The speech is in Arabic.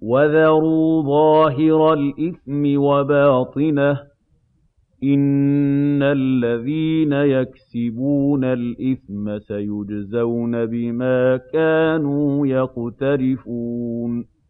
وَذَرُوا ظَاهِرَ الْإِثْمِ وَبَاطِنَهُ ۚ إِنَّ الَّذِينَ يَكْسِبُونَ الْإِثْمَ سَيُجْزَوْنَ بِمَا كَانُوا يَقْتَرِفُونَ